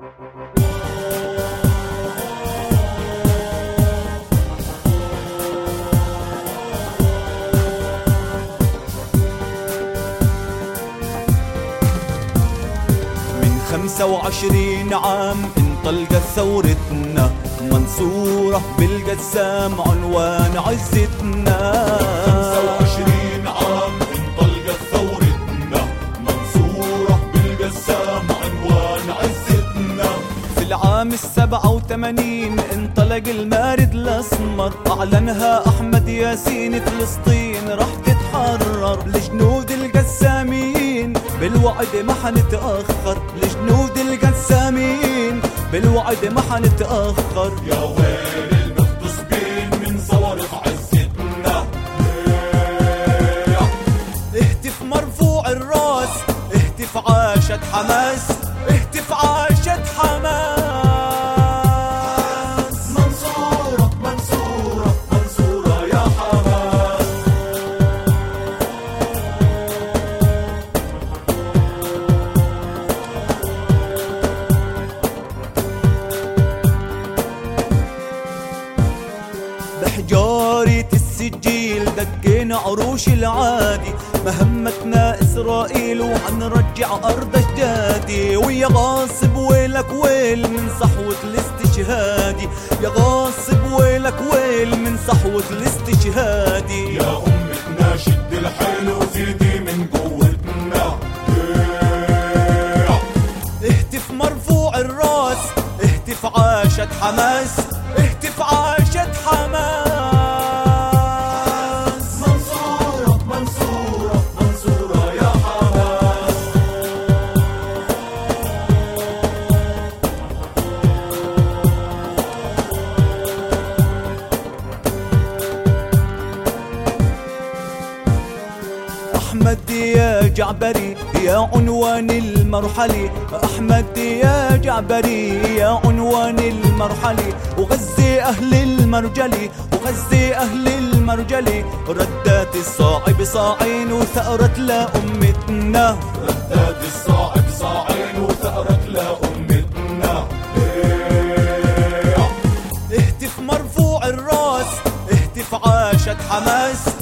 من خمسة وعشرين عام انطلقت ثورتنا منصورة بالقسام عنوان عزتنا. السبعة وثمانين انطلق المارد الأسمر. أعلنها أحمد ياسين فلسطين. راح تتحرر لجنود القسامين. بالوعد ما حنتأخر لجنود القسامين. بالوعد ما حنتأخر. يا ويل المغتصبين من صواريخ عزتنا. اهتف مرفوع الراس اهتف عاشت حماس اهتف عاشت بحجارة السجيل دقينا عروش العادي. مهمتنا إسرائيل وحنرجع أرض أجدادي ويا غاصب ويلك ويل من صحوة الاستشهادي. يا غاصب ويلك ويل من صحوة الاستشهادي. يا أمتنا شد الحيل وزيدي من قوتنا. اهتف مرفوع الراس اهتف عاشت حماس. اهتف عاشت حماس. أحمد يا جعبري يا عنوان المرحلي. أحمد يا جعبري يا عنوان المرحلي. وغزي أهل المرجلي وغزي أهل المرجلي. ردات الصاعب صاعين وثأرت لأمتنا ردات الصاعب صاعين وثأرت لأمتنا إيه، اهتف مرفوع الراس اهتف عاشت حماس.